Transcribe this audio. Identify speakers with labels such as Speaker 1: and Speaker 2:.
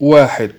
Speaker 1: واحد.